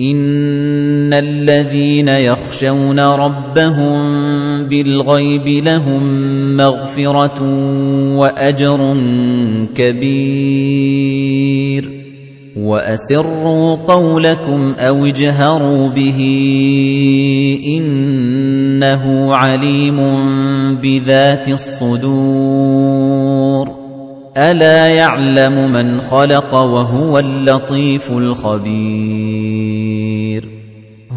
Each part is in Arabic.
إِنَّ الَّذِينَ يَخْشَوْنَ رَبَّهُم بِالْغَيْبِ لَهُم مَّغْفِرَةٌ وَأَجْرٌ كَبِيرٌ وَأَسِرُّوا قَوْلَكُمْ أَوِ اجْهَرُوا بِهِ إِنَّهُ عَلِيمٌ بِذَاتِ الصُّدُورِ أَلَا يَعْلَمُ مَنْ خَلَقَ وَهُوَ اللَّطِيفُ الْخَبِيرُ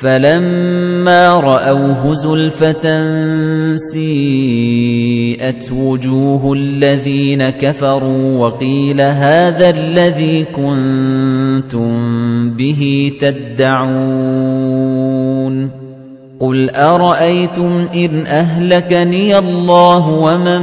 فَلَمَّا رَأَوْهُ زُلْفَةً سِيئَتْ وُجُوهُ الَّذِينَ كَفَرُوا وَقِيلَ هَذَا الَّذِي كُنتُم بِهِ تَدَّعُونَ قُلْ أَرَأَيْتُمْ إِنْ أَهْلَكَنِيَ اللَّهُ وَمَن